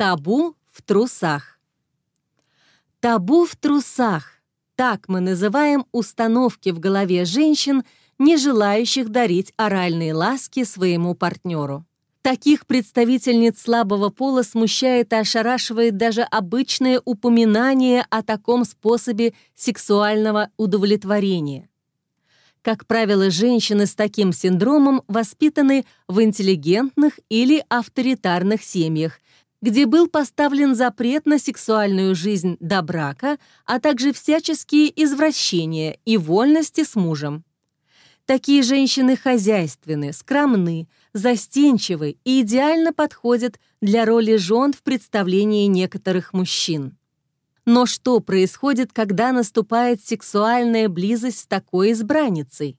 Табу в трусах. Табу в трусах. Так мы называем установки в голове женщин, не желающих дарить оральные ласки своему партнеру. Таких представительниц слабого пола смущает и ошарашивает даже обычное упоминание о таком способе сексуального удовлетворения. Как правило, женщины с таким синдромом воспитаны в интеллигентных или авторитарных семьях, где был поставлен запрет на сексуальную жизнь до брака, а также всяческие извращения и вольности с мужем. Такие женщины хозяйственны, скромны, застенчивы и идеально подходят для роли жен в представлении некоторых мужчин. Но что происходит, когда наступает сексуальная близость с такой избранницей?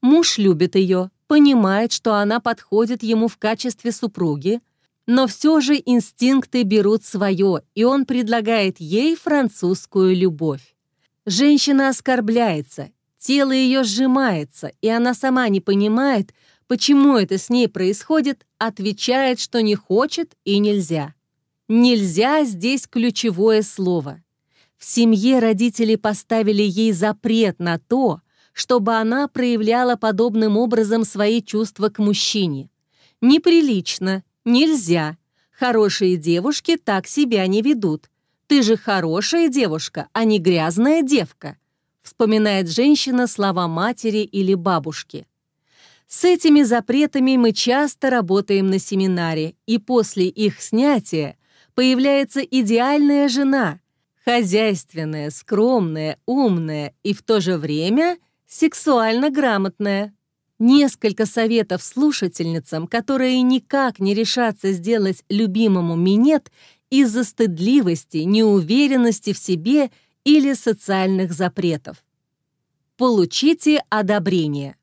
Муж любит ее, понимает, что она подходит ему в качестве супруги, но все же инстинкты берут свое, и он предлагает ей французскую любовь. Женщина оскорбляется, тело ее сжимается, и она сама не понимает, почему это с ней происходит, отвечает, что не хочет и нельзя. Нельзя здесь ключевое слово. В семье родители поставили ей запрет на то, чтобы она проявляла подобным образом свои чувства к мужчине. Неприлично, нельзя. Хорошие девушки так себя не ведут. Ты же хорошая девушка, а не грязная девка, вспоминает женщина слова матери или бабушки. С этими запретами мы часто работаем на семинаре, и после их снятия появляется идеальная жена, хозяйственная, скромная, умная и в то же время сексуально грамотная. Несколько советов слушательницам, которые никак не решатся сделать любимому минет из-за стыдливости, неуверенности в себе или социальных запретов. Получите одобрение.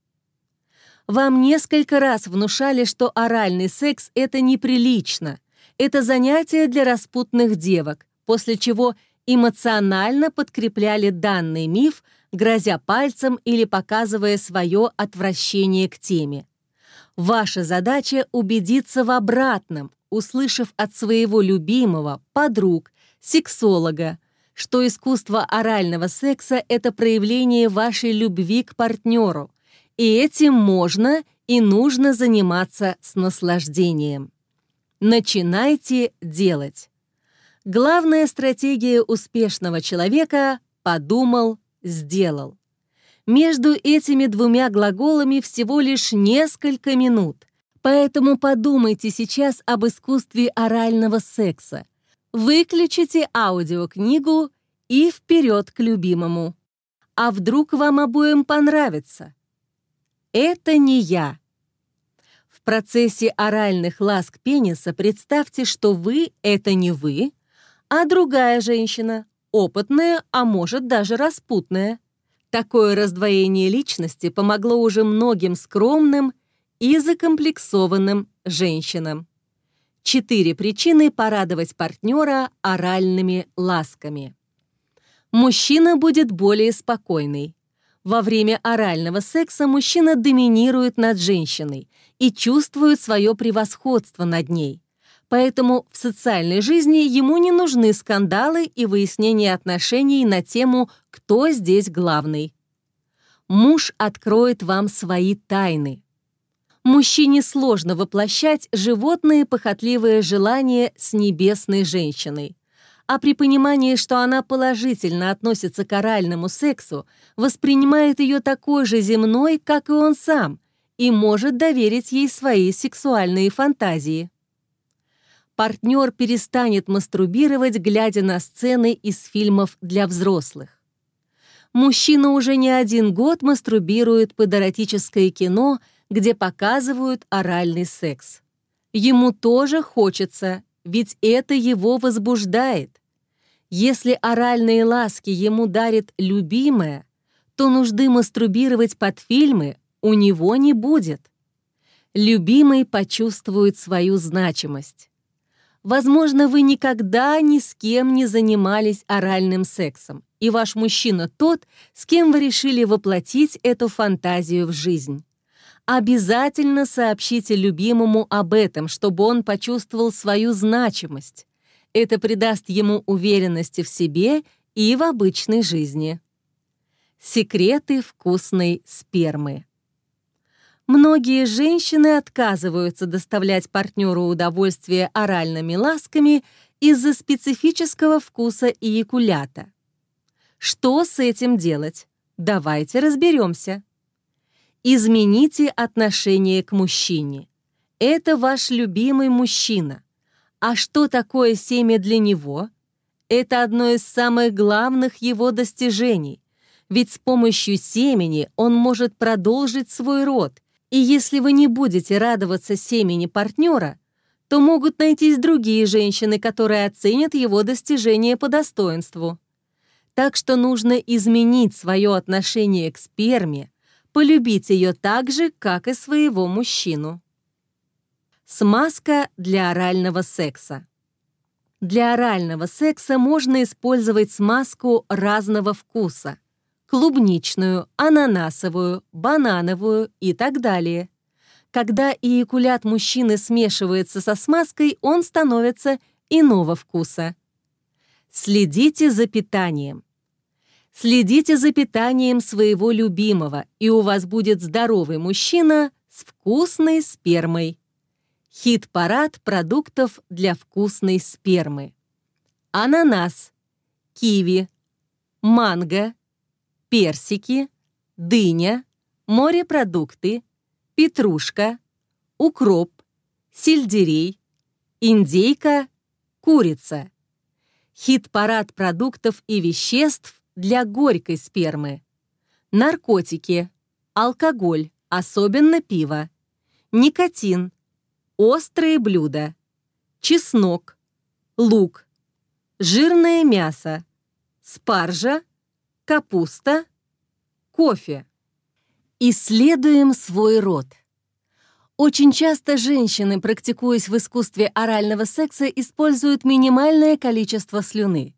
Вам несколько раз внушали, что оральный секс — это неприлично — это занятие для распутных девок, после чего эмоционально подкрепляли данный миф, грозя пальцем или показывая свое отвращение к теме. Ваша задача — убедиться в обратном, услышав от своего любимого, подруг, сексолога, что искусство орального секса — это проявление вашей любви к партнеру, и этим можно и нужно заниматься с наслаждением. Начинайте делать. Главная стратегия успешного человека — подумал, сделал. Между этими двумя глаголами всего лишь несколько минут, поэтому подумайте сейчас об искусстве орального секса. Выключите аудиокнигу и вперед к любимому. А вдруг вам обоим понравится? Это не я процессе оральных ласк пениса представьте, что вы — это не вы, а другая женщина, опытная, а может даже распутная. Такое раздвоение личности помогло уже многим скромным и закомплексованным женщинам. Четыре причины порадовать партнера оральными ласками. Мужчина будет более спокойный. Во время орального секса мужчина доминирует над женщиной и чувствует свое превосходство над ней. Поэтому в социальной жизни ему не нужны скандалы и выяснение отношений на тему «кто здесь главный?». Муж откроет вам свои тайны. Мужчине сложно воплощать животные похотливые желания с небесной женщиной а при понимании, что она положительно относится к оральному сексу, воспринимает ее такой же земной, как и он сам, и может доверить ей свои сексуальные фантазии. Партнер перестанет мастурбировать, глядя на сцены из фильмов для взрослых. Мужчина уже не один год мастурбирует под эротическое кино, где показывают оральный секс. Ему тоже хочется, ведь это его возбуждает. Если оральные ласки ему дарит любимая, то нужды мастурбировать под фильмы у него не будет. Любимый почувствует свою значимость. Возможно, вы никогда ни с кем не занимались оральным сексом, и ваш мужчина тот, с кем вы решили воплотить эту фантазию в жизнь. Обязательно сообщите любимому об этом, чтобы он почувствовал свою значимость. Это придаст ему уверенности в себе и в обычной жизни. Секреты вкусной спермы. Многие женщины отказываются доставлять партнеру удовольствие оральными ласками из-за специфического вкуса эякулята. Что с этим делать? Давайте разберемся. Измените отношение к мужчине. Это ваш любимый мужчина. А что такое семя для него? Это одно из самых главных его достижений. Ведь с помощью семени он может продолжить свой род. И если вы не будете радоваться семени партнера, то могут найтись другие женщины, которые оценят его достижения по достоинству. Так что нужно изменить свое отношение к сперме, полюбить ее так же, как и своего мужчину. Смазка для орального секса. Для орального секса можно использовать смазку разного вкуса. Клубничную, ананасовую, банановую и так далее. Когда эякулят мужчины смешивается со смазкой, он становится иного вкуса. Следите за питанием. Следите за питанием своего любимого, и у вас будет здоровый мужчина с вкусной спермой. Хит-парад продуктов для вкусной спермы. Ананас, киви, манго, персики, дыня, морепродукты, петрушка, укроп, сельдерей, индейка, курица. Хит-парад продуктов и веществ для горькой спермы. Наркотики, алкоголь, особенно пиво, никотин, острые блюда, чеснок, лук, жирное мясо, спаржа, капуста, кофе. Исследуем свой род. Очень часто женщины, практикуясь в искусстве орального секса, используют минимальное количество слюны.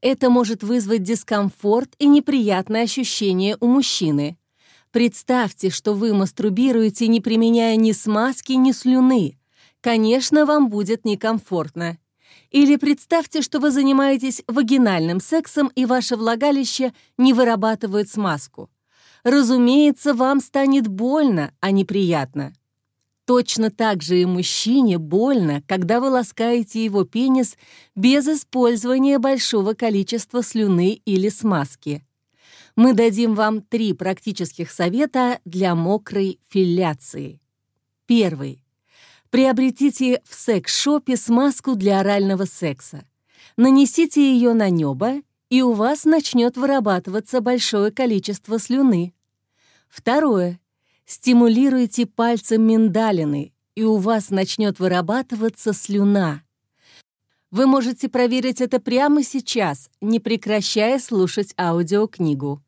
Это может вызвать дискомфорт и неприятное ощущение у мужчины. Представьте, что вы мастурбируете, не применяя ни смазки, ни слюны. Конечно, вам будет некомфортно. Или представьте, что вы занимаетесь вагинальным сексом, и ваше влагалище не вырабатывает смазку. Разумеется, вам станет больно, а не приятно. Точно так же и мужчине больно, когда вы ласкаете его пенис без использования большого количества слюны или смазки мы дадим вам три практических совета для мокрой филляции. Первый. Приобретите в секс-шопе смазку для орального секса. Нанесите ее на небо, и у вас начнет вырабатываться большое количество слюны. Второе. Стимулируйте пальцем миндалины, и у вас начнет вырабатываться слюна. Вы можете проверить это прямо сейчас, не прекращая слушать аудиокнигу.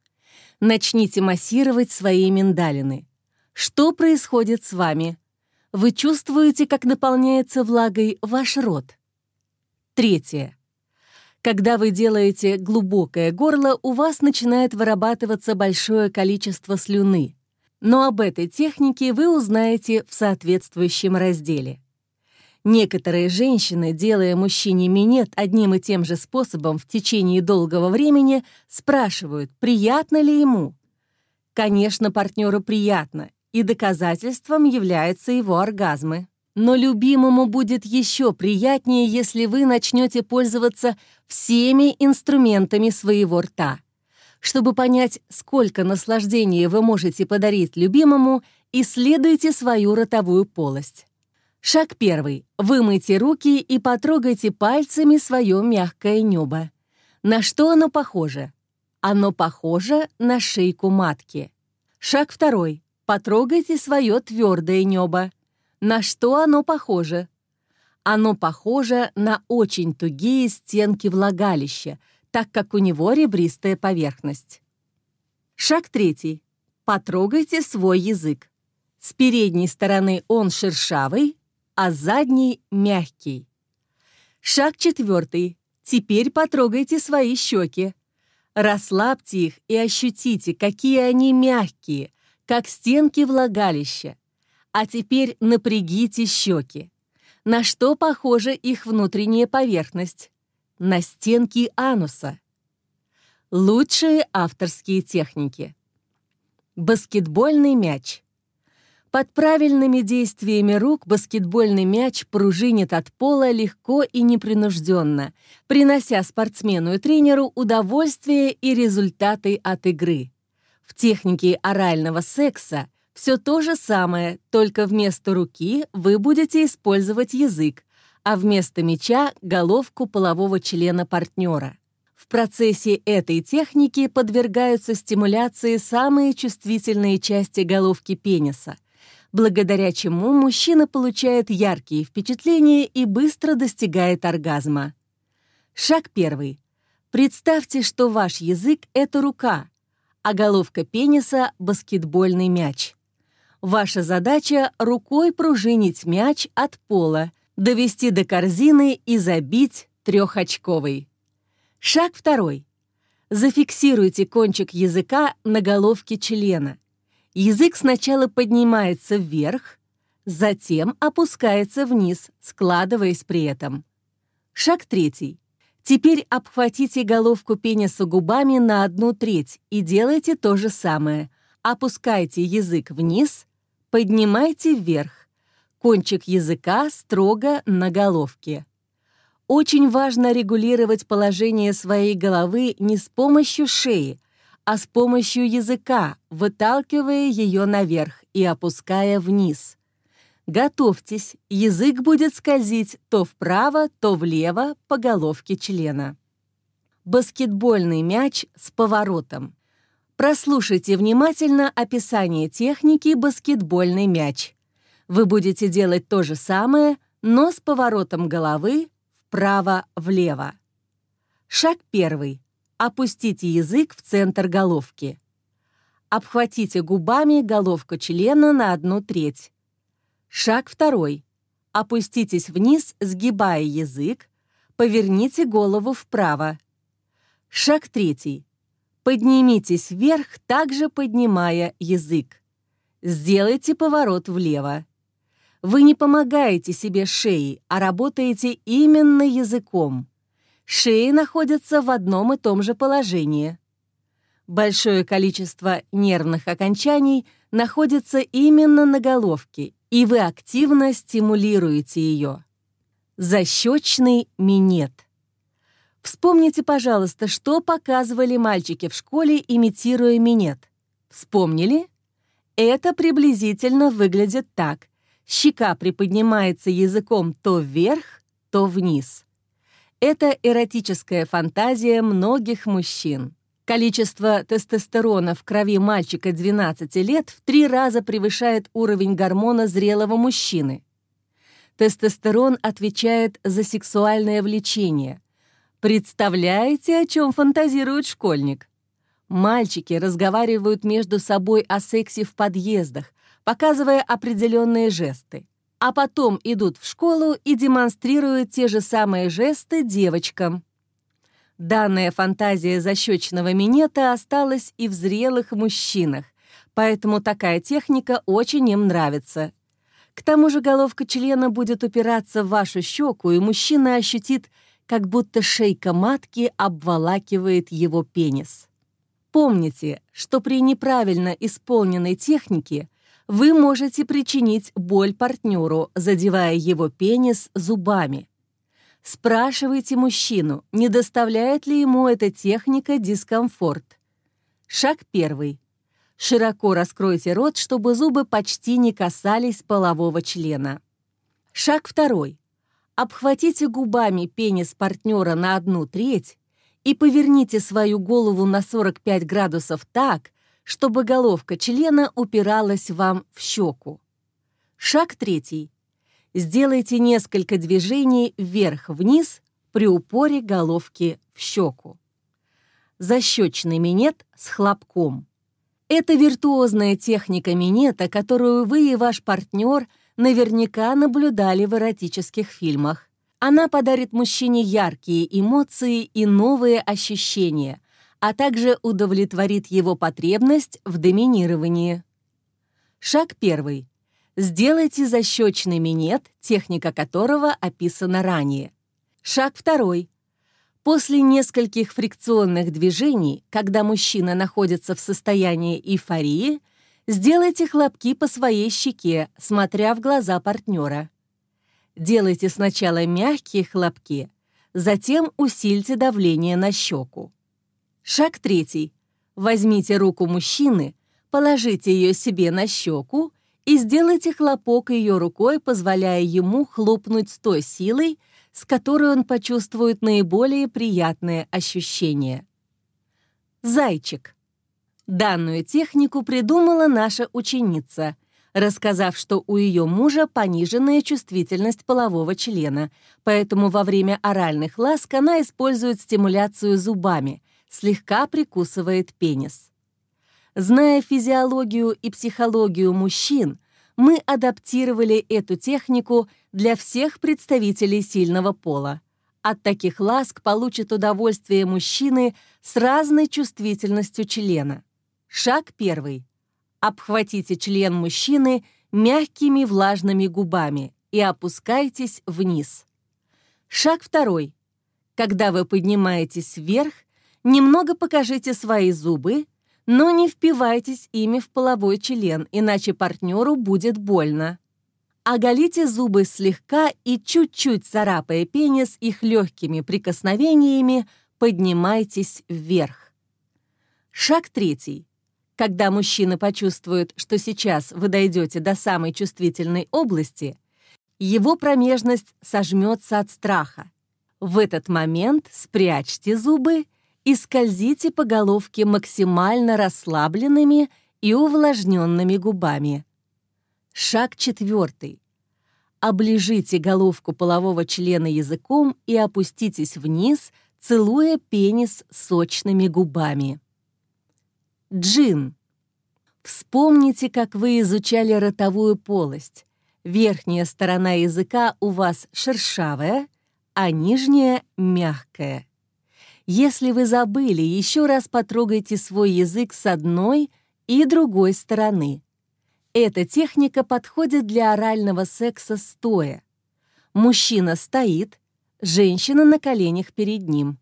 Начните массировать свои миндалины. Что происходит с вами? Вы чувствуете, как наполняется влагой ваш рот? Третье. Когда вы делаете глубокое горло, у вас начинает вырабатываться большое количество слюны. Но об этой технике вы узнаете в соответствующем разделе. Некоторые женщины, делая мужчине минет одним и тем же способом в течение долгого времени, спрашивают, приятно ли ему. Конечно, партнеру приятно, и доказательством являются его оргазмы. Но любимому будет еще приятнее, если вы начнете пользоваться всеми инструментами своего рта. Чтобы понять, сколько наслаждения вы можете подарить любимому, исследуйте свою ротовую полость. Шаг первый. Вымойте руки и потрогайте пальцами свое мягкое небо. На что оно похоже? Оно похоже на шейку матки. Шаг второй. Потрогайте свое твердое небо. На что оно похоже? Оно похоже на очень тугие стенки влагалища, так как у него ребристая поверхность. Шаг третий. Потрогайте свой язык. С передней стороны он шершавый, а задний мягкий. Шаг четвертый. Теперь потрогайте свои щеки. Расслабьте их и ощутите, какие они мягкие, как стенки влагалища. А теперь напрягите щеки. На что похожа их внутренняя поверхность? На стенки ануса. Лучшие авторские техники. Баскетбольный мяч. Под правильными действиями рук баскетбольный мяч пружинит от пола легко и непринужденно, принося спортсмену и тренеру удовольствие и результаты от игры. В технике орального секса все то же самое, только вместо руки вы будете использовать язык, а вместо мяча — головку полового члена партнера. В процессе этой техники подвергаются стимуляции самые чувствительные части головки пениса, благодаря чему мужчина получает яркие впечатления и быстро достигает оргазма. Шаг первый. Представьте, что ваш язык — это рука, а головка пениса — баскетбольный мяч. Ваша задача — рукой пружинить мяч от пола, довести до корзины и забить трехочковый. Шаг второй. Зафиксируйте кончик языка на головке члена. Язык сначала поднимается вверх, затем опускается вниз, складываясь при этом. Шаг третий. Теперь обхватите головку пениса губами на одну треть и делайте то же самое. Опускайте язык вниз, Поднимайте вверх. Кончик языка строго на головке. Очень важно регулировать положение своей головы не с помощью шеи, а с помощью языка, выталкивая ее наверх и опуская вниз. Готовьтесь, язык будет скользить то вправо, то влево по головке члена. Баскетбольный мяч с поворотом. Прослушайте внимательно описание техники баскетбольный мяч. Вы будете делать то же самое, но с поворотом головы вправо-влево. Шаг первый. Опустите язык в центр головки. Обхватите губами головку члена на одну треть. Шаг второй. Опуститесь вниз, сгибая язык. Поверните голову вправо. Шаг третий. Поднимитесь вверх, также поднимая язык. Сделайте поворот влево. Вы не помогаете себе шеей, а работаете именно языком. Шеи находятся в одном и том же положении. Большое количество нервных окончаний находится именно на головке, и вы активно стимулируете ее. Защечный минет. Вспомните, пожалуйста, что показывали мальчики в школе, имитируя минет. Вспомнили? Это приблизительно выглядит так. Щека приподнимается языком то вверх, то вниз. Это эротическая фантазия многих мужчин. Количество тестостерона в крови мальчика 12 лет в три раза превышает уровень гормона зрелого мужчины. Тестостерон отвечает за сексуальное влечение – Представляете, о чем фантазирует школьник? Мальчики разговаривают между собой о сексе в подъездах, показывая определенные жесты, а потом идут в школу и демонстрируют те же самые жесты девочкам. Данная фантазия защечного минета осталась и в зрелых мужчинах, поэтому такая техника очень им нравится. К тому же головка члена будет упираться в вашу щеку, и мужчина ощутит как будто шейка матки обволакивает его пенис. Помните, что при неправильно исполненной технике вы можете причинить боль партнеру, задевая его пенис зубами. Спрашивайте мужчину, не доставляет ли ему эта техника дискомфорт. Шаг первый. Широко раскройте рот, чтобы зубы почти не касались полового члена. Шаг второй. Обхватите губами пенис партнера на одну треть и поверните свою голову на 45 градусов так, чтобы головка члена упиралась вам в щеку. Шаг третий. Сделайте несколько движений вверх-вниз при упоре головки в щеку. Защечный минет с хлопком. Это виртуозная техника минета, которую вы и ваш партнер – наверняка наблюдали в эротических фильмах. Она подарит мужчине яркие эмоции и новые ощущения, а также удовлетворит его потребность в доминировании. Шаг первый. Сделайте защечный минет, техника которого описана ранее. Шаг второй. После нескольких фрикционных движений, когда мужчина находится в состоянии эйфории, сделайте хлопки по своей щеке, смотря в глаза партнера. Делайте сначала мягкие хлопки, затем усильте давление на щеку. Шаг третий. Возьмите руку мужчины, положите ее себе на щеку и сделайте хлопок ее рукой, позволяя ему хлопнуть с той силой, с которой он почувствует наиболее приятные ощущения. Зайчик. Данную технику придумала наша ученица, рассказав, что у ее мужа пониженная чувствительность полового члена, поэтому во время оральных ласк она использует стимуляцию зубами, слегка прикусывает пенис. Зная физиологию и психологию мужчин, мы адаптировали эту технику для всех представителей сильного пола. От таких ласк получит удовольствие мужчины с разной чувствительностью члена. Шаг первый. Обхватите член мужчины мягкими влажными губами и опускайтесь вниз. Шаг второй. Когда вы поднимаетесь вверх, немного покажите свои зубы, но не впивайтесь ими в половой член, иначе партнеру будет больно. Оголите зубы слегка и чуть-чуть царапая пенис их легкими прикосновениями, поднимайтесь вверх. Шаг третий. Когда мужчина почувствует, что сейчас вы дойдете до самой чувствительной области, его промежность сожмется от страха. В этот момент спрячьте зубы и скользите по головке максимально расслабленными и увлажненными губами. Шаг четвертый. Оближите головку полового члена языком и опуститесь вниз, целуя пенис сочными губами. Джин. Вспомните, как вы изучали ротовую полость. Верхняя сторона языка у вас шершавая, а нижняя — мягкая. Если вы забыли, еще раз потрогайте свой язык с одной и другой стороны. Эта техника подходит для орального секса стоя. Мужчина стоит, женщина на коленях перед ним.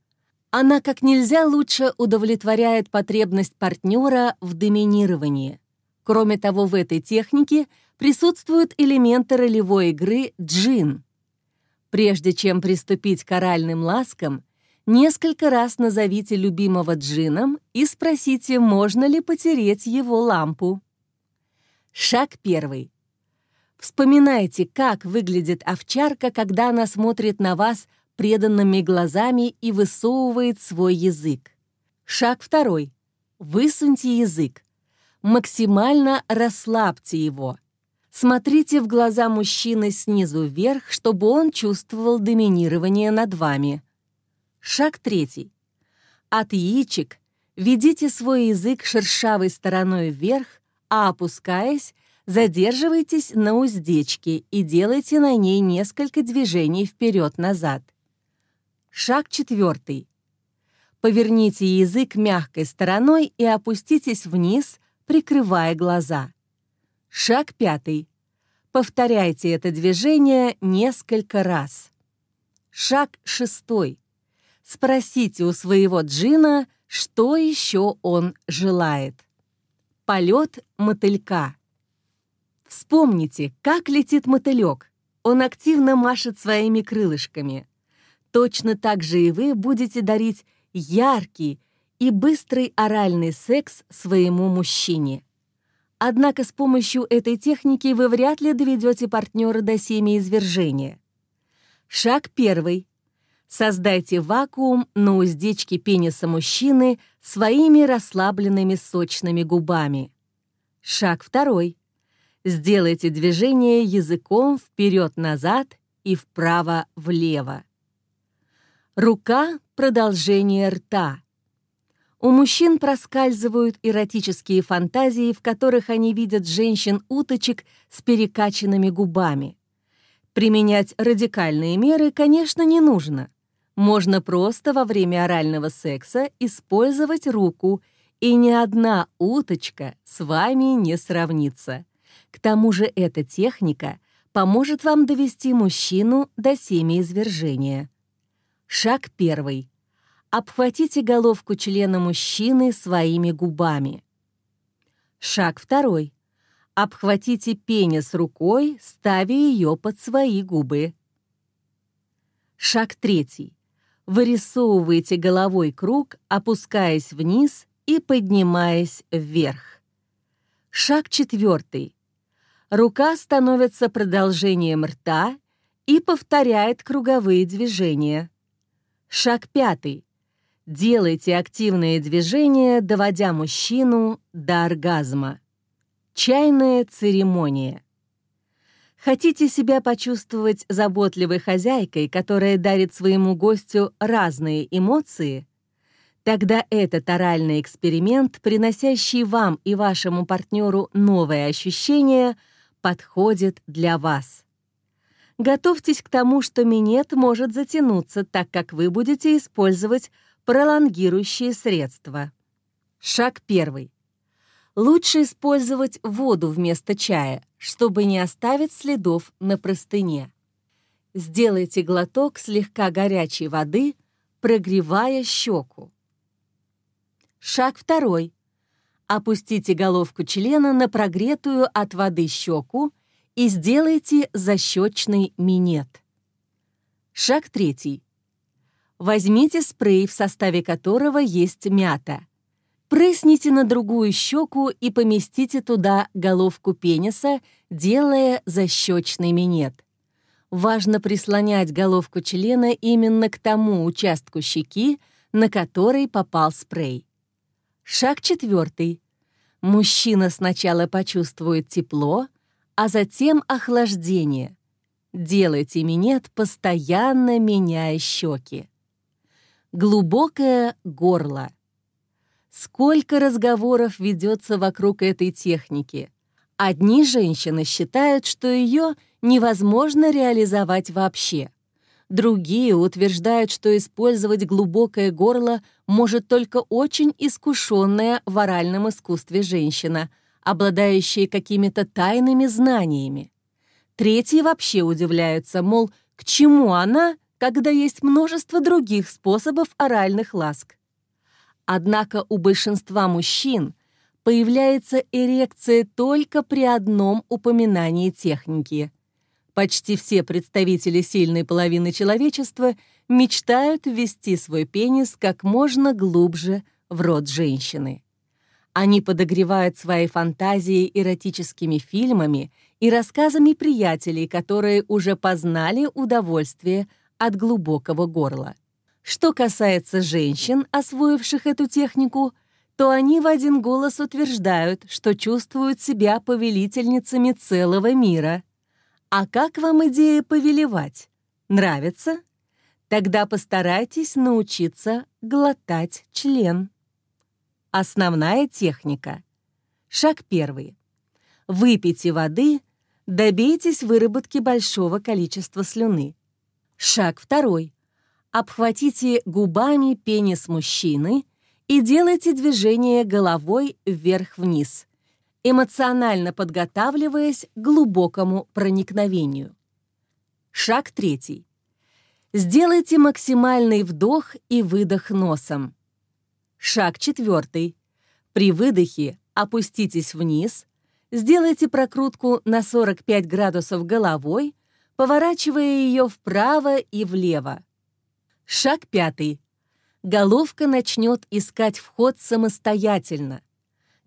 Она как нельзя лучше удовлетворяет потребность партнера в доминировании. Кроме того, в этой технике присутствуют элементы ролевой игры джин. Прежде чем приступить к оральным ласкам, Несколько раз назовите любимого джином и спросите, можно ли потереть его лампу. Шаг первый. Вспоминайте, как выглядит овчарка, когда она смотрит на вас преданными глазами и высовывает свой язык. Шаг второй. Высуньте язык. Максимально расслабьте его. Смотрите в глаза мужчины снизу вверх, чтобы он чувствовал доминирование над вами. Шаг третий. От яичек ведите свой язык шершавой стороной вверх, а опускаясь, задерживайтесь на уздечке и делайте на ней несколько движений вперед-назад. Шаг четвертый. Поверните язык мягкой стороной и опуститесь вниз, прикрывая глаза. Шаг пятый. Повторяйте это движение несколько раз. Шаг шестой. Спросите у своего джина, что еще он желает. Полет мотылька. Вспомните, как летит мотылек. Он активно машет своими крылышками. Точно так же и вы будете дарить яркий и быстрый оральный секс своему мужчине. Однако с помощью этой техники вы вряд ли доведете партнера до семяизвержения. Шаг первый. Создайте вакуум на уздечке пениса мужчины своими расслабленными сочными губами. Шаг второй. Сделайте движение языком вперед-назад и вправо-влево. Рука — продолжение рта. У мужчин проскальзывают эротические фантазии, в которых они видят женщин-уточек с перекачанными губами. Применять радикальные меры, конечно, не нужно. Можно просто во время орального секса использовать руку, и ни одна уточка с вами не сравнится. К тому же эта техника поможет вам довести мужчину до семяизвержения. Шаг первый. Обхватите головку члена мужчины своими губами. Шаг второй. Обхватите пенис рукой, ставя ее под свои губы. Шаг третий. Вырисовывайте головой круг, опускаясь вниз и поднимаясь вверх. Шаг четвертый. Рука становится продолжением рта и повторяет круговые движения. Шаг пятый. Делайте активные движения, доводя мужчину до оргазма. Чайная церемония. Хотите себя почувствовать заботливой хозяйкой, которая дарит своему гостю разные эмоции? Тогда этот оральный эксперимент, приносящий вам и вашему партнеру новые ощущения, подходит для вас. Готовьтесь к тому, что минет может затянуться, так как вы будете использовать пролонгирующие средства. Шаг первый. Лучше использовать воду вместо чая, чтобы не оставить следов на простыне. Сделайте глоток слегка горячей воды, прогревая щеку. Шаг второй. Опустите головку члена на прогретую от воды щеку и сделайте защечный минет. Шаг третий. Возьмите спрей, в составе которого есть мята. Прысните на другую щеку и поместите туда головку пениса, делая защечный минет. Важно прислонять головку члена именно к тому участку щеки, на который попал спрей. Шаг четвертый. Мужчина сначала почувствует тепло, а затем охлаждение. Делайте минет, постоянно меняя щеки. Глубокое горло. Сколько разговоров ведется вокруг этой техники. Одни женщины считают, что ее невозможно реализовать вообще. Другие утверждают, что использовать глубокое горло может только очень искушенная в оральном искусстве женщина, обладающая какими-то тайными знаниями. Третьи вообще удивляются, мол, к чему она, когда есть множество других способов оральных ласк. Однако у большинства мужчин появляется эрекция только при одном упоминании техники. Почти все представители сильной половины человечества мечтают ввести свой пенис как можно глубже в рот женщины. Они подогревают свои фантазии эротическими фильмами и рассказами приятелей, которые уже познали удовольствие от глубокого горла. Что касается женщин, освоивших эту технику, то они в один голос утверждают, что чувствуют себя повелительницами целого мира. А как вам идея повелевать? Нравится? Тогда постарайтесь научиться глотать член. Основная техника. Шаг первый. Выпейте воды, добейтесь выработки большого количества слюны. Шаг второй обхватите губами пенис мужчины и делайте движение головой вверх-вниз, эмоционально подготавливаясь к глубокому проникновению. Шаг третий. Сделайте максимальный вдох и выдох носом. Шаг четвертый. При выдохе опуститесь вниз, сделайте прокрутку на 45 градусов головой, поворачивая ее вправо и влево. Шаг пятый. Головка начнет искать вход самостоятельно.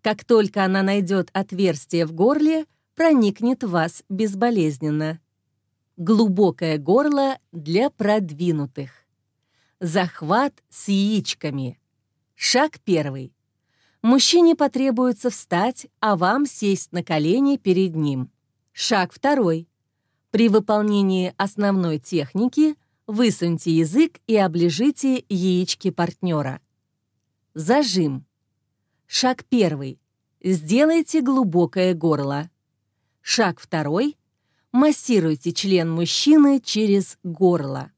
Как только она найдет отверстие в горле, проникнет в вас безболезненно. Глубокое горло для продвинутых. Захват с яичками. Шаг первый. Мужчине потребуется встать, а вам сесть на колени перед ним. Шаг второй. При выполнении основной техники – Высуньте язык и оближите яички партнера. Зажим. Шаг первый. Сделайте глубокое горло. Шаг второй. Массируйте член мужчины через горло.